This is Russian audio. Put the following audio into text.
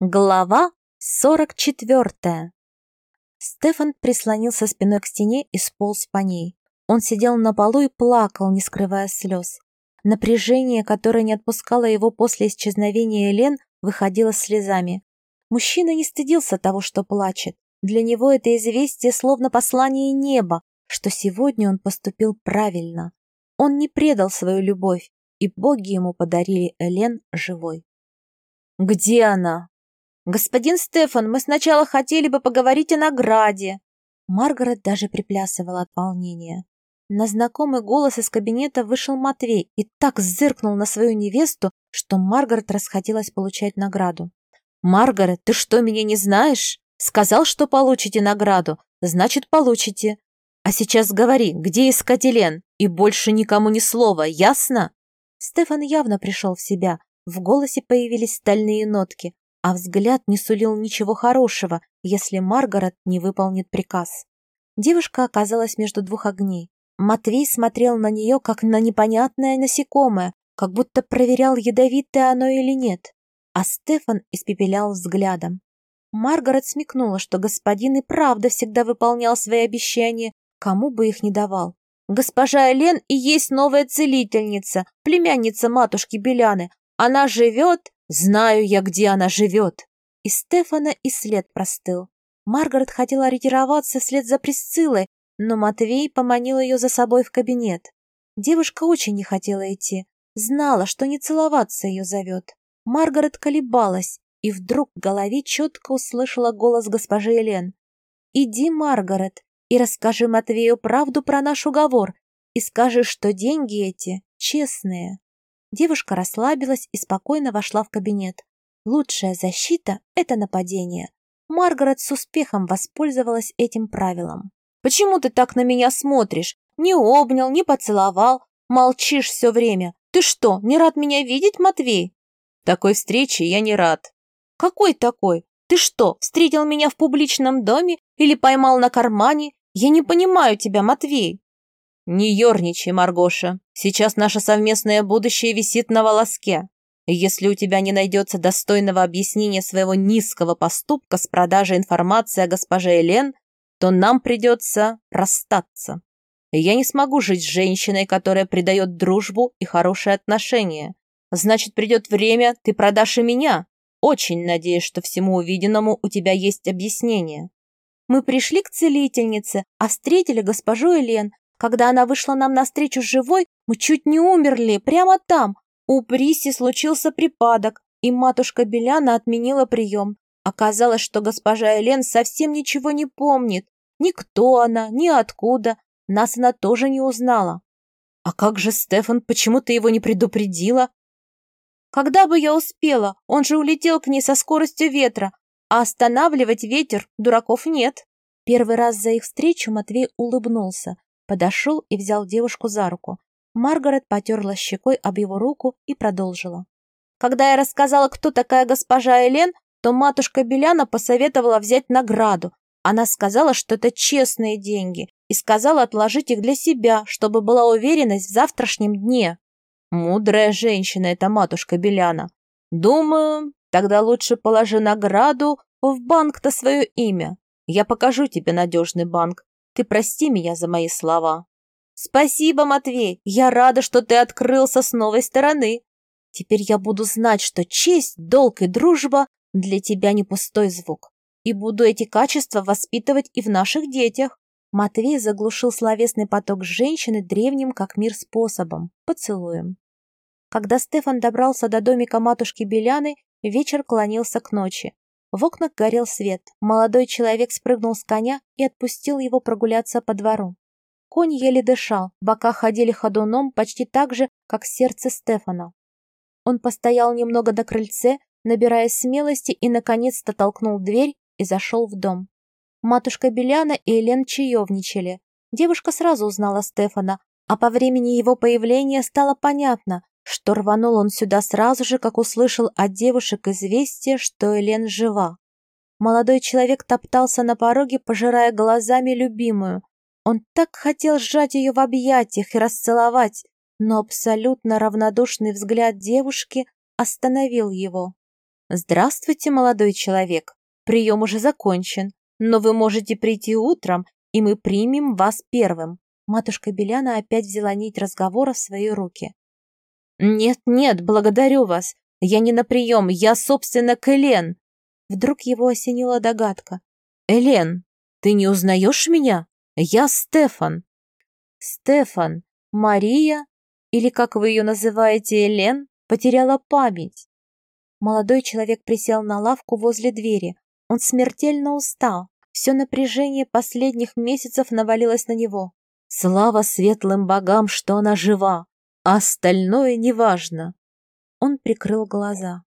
Глава 44. Стефан прислонился спиной к стене и сполз по ней. Он сидел на полу и плакал, не скрывая слез. Напряжение, которое не отпускало его после исчезновения Элен, выходило слезами. Мужчина не стыдился того, что плачет. Для него это известие словно послание неба, что сегодня он поступил правильно. Он не предал свою любовь, и боги ему подарили Элен живой. «Где она?» «Господин Стефан, мы сначала хотели бы поговорить о награде!» Маргарет даже приплясывала от волнения. На знакомый голос из кабинета вышел Матвей и так зыркнул на свою невесту, что Маргарет расходилась получать награду. «Маргарет, ты что, меня не знаешь? Сказал, что получите награду. Значит, получите. А сейчас говори, где искать Елен? И больше никому ни слова, ясно?» Стефан явно пришел в себя. В голосе появились стальные нотки а взгляд не сулил ничего хорошего, если Маргарет не выполнит приказ. Девушка оказалась между двух огней. Матвей смотрел на нее, как на непонятное насекомое, как будто проверял, ядовитое оно или нет. А Стефан испепелял взглядом. Маргарет смекнула, что господин и правда всегда выполнял свои обещания, кому бы их ни давал. Госпожа Элен и есть новая целительница, племянница матушки Беляны. Она живет Знаю я, где она живет. И Стефана и след простыл. Маргарет хотела ретироваться вслед за Присциллой, но Матвей поманил ее за собой в кабинет. Девушка очень не хотела идти, знала, что не целоваться ее зовет. Маргарет колебалась и вдруг в голове четко услышала голос госпожи Элен. «Иди, Маргарет, и расскажи Матвею правду про наш уговор, и скажи, что деньги эти честные». Девушка расслабилась и спокойно вошла в кабинет. Лучшая защита — это нападение. Маргарет с успехом воспользовалась этим правилом. «Почему ты так на меня смотришь? Не обнял, не поцеловал. Молчишь все время. Ты что, не рад меня видеть, Матвей?» «Такой встречи я не рад». «Какой такой? Ты что, встретил меня в публичном доме или поймал на кармане? Я не понимаю тебя, Матвей». «Не ерничай, Маргоша. Сейчас наше совместное будущее висит на волоске. если у тебя не найдется достойного объяснения своего низкого поступка с продажей информации о госпоже Элен, то нам придется расстаться. Я не смогу жить с женщиной, которая придает дружбу и хорошие отношения. Значит, придет время, ты продашь и меня. Очень надеюсь, что всему увиденному у тебя есть объяснение. Мы пришли к целительнице, а встретили госпожу Элен, когда она вышла нам навстречу живой, мы чуть не умерли, прямо там. У Приси случился припадок, и матушка Беляна отменила прием. Оказалось, что госпожа Элен совсем ничего не помнит. Ни кто она, ни откуда. Нас она тоже не узнала. А как же Стефан, почему ты его не предупредила? Когда бы я успела? Он же улетел к ней со скоростью ветра. А останавливать ветер дураков нет. Первый раз за их встречу Матвей улыбнулся подошел и взял девушку за руку. Маргарет потерла щекой об его руку и продолжила. «Когда я рассказала, кто такая госпожа Элен, то матушка Беляна посоветовала взять награду. Она сказала, что это честные деньги, и сказала отложить их для себя, чтобы была уверенность в завтрашнем дне. Мудрая женщина эта матушка Беляна. Думаю, тогда лучше положи награду в банк-то свое имя. Я покажу тебе надежный банк. Ты прости меня за мои слова. Спасибо, Матвей. Я рада, что ты открылся с новой стороны. Теперь я буду знать, что честь, долг и дружба для тебя не пустой звук. И буду эти качества воспитывать и в наших детях. Матвей заглушил словесный поток женщины древним как мир способом – поцелуем. Когда Стефан добрался до домика матушки Беляны, вечер клонился к ночи. В окнах горел свет. Молодой человек спрыгнул с коня и отпустил его прогуляться по двору. Конь еле дышал, бока ходили ходуном почти так же, как сердце Стефана. Он постоял немного до крыльце, набирая смелости и, наконец-то, толкнул дверь и зашел в дом. Матушка Беляна и Элен чаевничали. Девушка сразу узнала Стефана, а по времени его появления стало понятно, что рванул он сюда сразу же, как услышал от девушек известие, что Элен жива. Молодой человек топтался на пороге, пожирая глазами любимую. Он так хотел сжать ее в объятиях и расцеловать, но абсолютно равнодушный взгляд девушки остановил его. «Здравствуйте, молодой человек. Прием уже закончен, но вы можете прийти утром, и мы примем вас первым». Матушка Беляна опять взяла нить разговора в свои руки. «Нет, нет, благодарю вас. Я не на прием, я, собственно, к Элен». Вдруг его осенила догадка. «Элен, ты не узнаешь меня? Я Стефан». «Стефан, Мария, или, как вы ее называете, Элен, потеряла память. Молодой человек присел на лавку возле двери. Он смертельно устал. Все напряжение последних месяцев навалилось на него. Слава светлым богам, что она жива, а остальное неважно. Он прикрыл глаза.